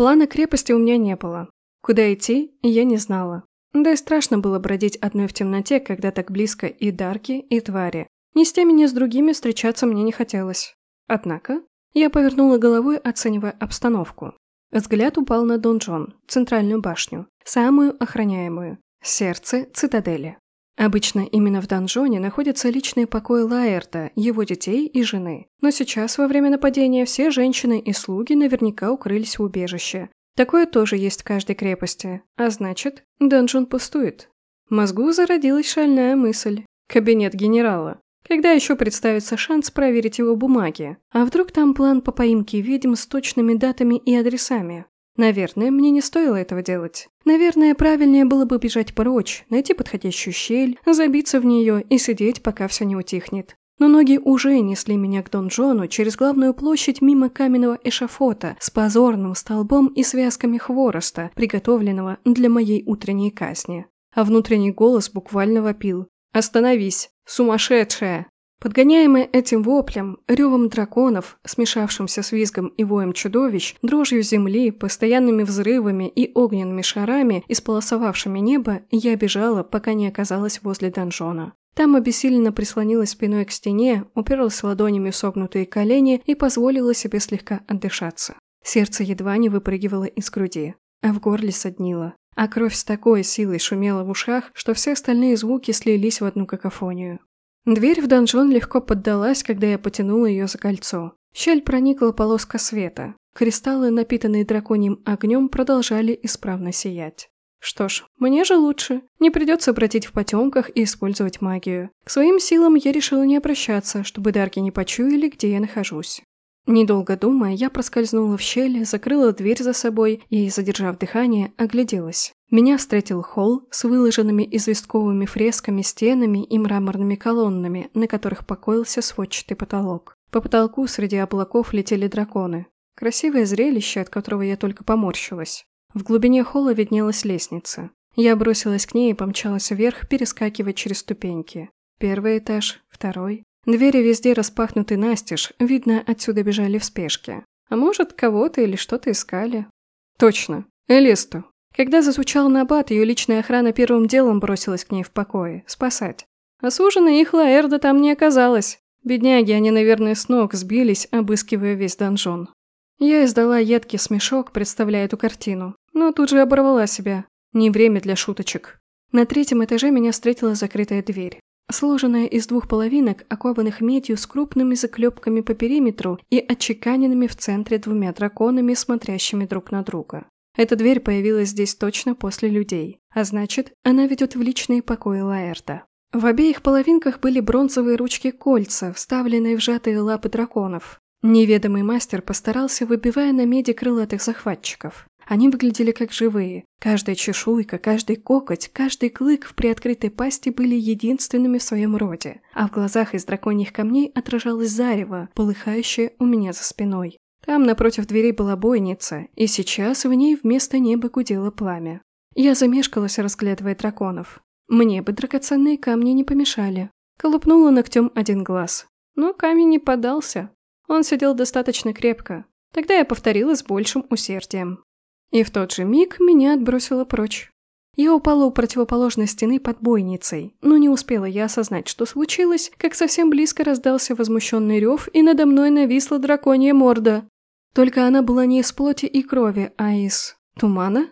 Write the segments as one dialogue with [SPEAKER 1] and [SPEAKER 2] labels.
[SPEAKER 1] Плана крепости у меня не было. Куда идти, я не знала. Да и страшно было бродить одной в темноте, когда так близко и дарки, и твари. Ни с теми, ни с другими встречаться мне не хотелось. Однако, я повернула головой, оценивая обстановку. Взгляд упал на донжон, центральную башню, самую охраняемую, сердце цитадели. Обычно именно в донжоне находятся личные покои Лаэрта, его детей и жены. Но сейчас, во время нападения, все женщины и слуги наверняка укрылись в убежище. Такое тоже есть в каждой крепости. А значит, донжон пустует. В мозгу зародилась шальная мысль. Кабинет генерала. Когда еще представится шанс проверить его бумаги? А вдруг там план по поимке ведьм с точными датами и адресами? Наверное, мне не стоило этого делать. Наверное, правильнее было бы бежать прочь, найти подходящую щель, забиться в нее и сидеть, пока все не утихнет. Но ноги уже несли меня к донжону через главную площадь мимо каменного эшафота с позорным столбом и связками хвороста, приготовленного для моей утренней казни. А внутренний голос буквально вопил. «Остановись! Сумасшедшая!» Подгоняемые этим воплем, ревом драконов, смешавшимся с визгом и воем чудовищ, дрожью земли, постоянными взрывами и огненными шарами, исполосовавшими небо, я бежала, пока не оказалась возле донжона. Там обессиленно прислонилась спиной к стене, уперлась ладонями в согнутые колени и позволила себе слегка отдышаться. Сердце едва не выпрыгивало из груди, а в горле соднило, а кровь с такой силой шумела в ушах, что все остальные звуки слились в одну какофонию. Дверь в донжон легко поддалась, когда я потянула ее за кольцо. Щель проникла полоска света. Кристаллы, напитанные драконьим огнем, продолжали исправно сиять. Что ж, мне же лучше. Не придется бродить в потемках и использовать магию. К своим силам я решила не обращаться, чтобы дарки не почуяли, где я нахожусь. Недолго думая, я проскользнула в щель, закрыла дверь за собой и, задержав дыхание, огляделась. Меня встретил холл с выложенными известковыми фресками стенами и мраморными колоннами, на которых покоился сводчатый потолок. По потолку среди облаков летели драконы. Красивое зрелище, от которого я только поморщилась. В глубине холла виднелась лестница. Я бросилась к ней и помчалась вверх, перескакивая через ступеньки. Первый этаж, второй. Двери везде распахнуты настежь, видно, отсюда бежали в спешке. А может, кого-то или что-то искали. Точно, Элисту. Когда зазвучал набат, ее личная охрана первым делом бросилась к ней в покое, спасать. А суженой их Лаэрда там не оказалось. Бедняги, они, наверное, с ног сбились, обыскивая весь донжон. Я издала едкий смешок, представляя эту картину, но тут же оборвала себя. Не время для шуточек. На третьем этаже меня встретила закрытая дверь. Сложенная из двух половинок, окованных медью с крупными заклепками по периметру и отчеканенными в центре двумя драконами, смотрящими друг на друга. Эта дверь появилась здесь точно после людей, а значит, она ведет в личные покои Лаэрта. В обеих половинках были бронзовые ручки-кольца, вставленные в сжатые лапы драконов. Неведомый мастер постарался, выбивая на меди крылатых захватчиков. Они выглядели как живые. Каждая чешуйка, каждый кокоть, каждый клык в приоткрытой пасти были единственными в своем роде, а в глазах из драконьих камней отражалось зарево, полыхающее у меня за спиной. Там напротив дверей была бойница, и сейчас в ней вместо неба гудело пламя. Я замешкалась, разглядывая драконов. Мне бы драгоценные камни не помешали. Колупнула ногтем один глаз. Но камень не поддался. Он сидел достаточно крепко. Тогда я повторила с большим усердием. И в тот же миг меня отбросило прочь. Я упала у противоположной стены под бойницей, но не успела я осознать, что случилось, как совсем близко раздался возмущенный рев, и надо мной нависла драконья морда. Только она была не из плоти и крови, а из... тумана?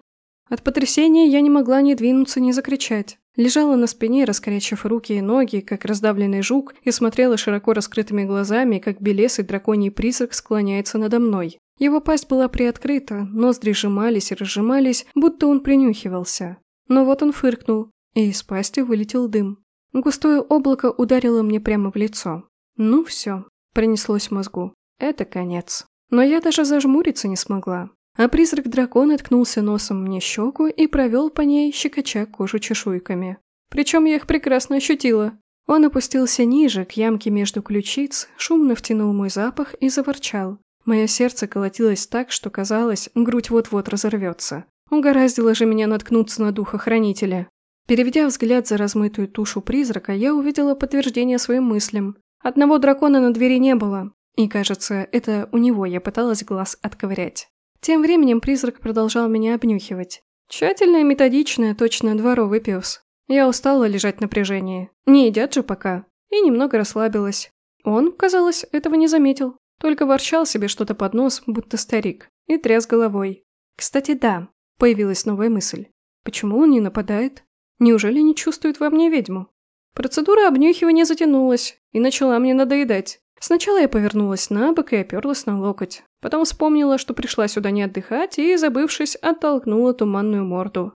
[SPEAKER 1] От потрясения я не могла ни двинуться, ни закричать. Лежала на спине, раскорячив руки и ноги, как раздавленный жук, и смотрела широко раскрытыми глазами, как белесый драконий призрак склоняется надо мной. Его пасть была приоткрыта, ноздри сжимались и разжимались, будто он принюхивался. Но вот он фыркнул, и из пасти вылетел дым. Густое облако ударило мне прямо в лицо. Ну все, принеслось мозгу. Это конец. Но я даже зажмуриться не смогла. А призрак дракона ткнулся носом мне щеку и провел по ней, щекоча кожу чешуйками. Причем я их прекрасно ощутила. Он опустился ниже, к ямке между ключиц, шумно втянул мой запах и заворчал. Мое сердце колотилось так, что казалось, грудь вот-вот разорвется. Угораздило же меня наткнуться на духа хранителя. Переведя взгляд за размытую тушу призрака, я увидела подтверждение своим мыслям. Одного дракона на двери не было, и, кажется, это у него я пыталась глаз отковырять. Тем временем призрак продолжал меня обнюхивать. Тщательная, методичная, точно дворовый пес. Я устала лежать в напряжении. Не едят же пока. И немного расслабилась. Он, казалось, этого не заметил. Только ворчал себе что-то под нос, будто старик. И тряс головой. Кстати, да, появилась новая мысль. Почему он не нападает? Неужели не чувствует во мне ведьму? Процедура обнюхивания затянулась и начала мне надоедать. Сначала я повернулась на бок и оперлась на локоть. Потом вспомнила, что пришла сюда не отдыхать, и, забывшись, оттолкнула туманную морду.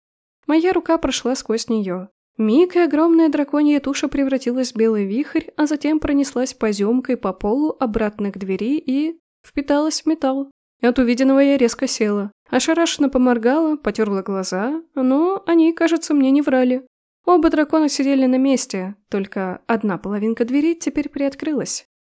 [SPEAKER 1] Моя рука прошла сквозь нее. Миг и огромная драконья туша превратилась в белый вихрь, а затем пронеслась поземкой по полу обратно к двери и... впиталась в металл. От увиденного я резко села. Ошарашенно поморгала, потерла глаза, но они, кажется, мне не врали. Оба дракона сидели на месте, только одна половинка двери теперь приоткрылась.